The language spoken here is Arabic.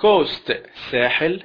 كوست ساحل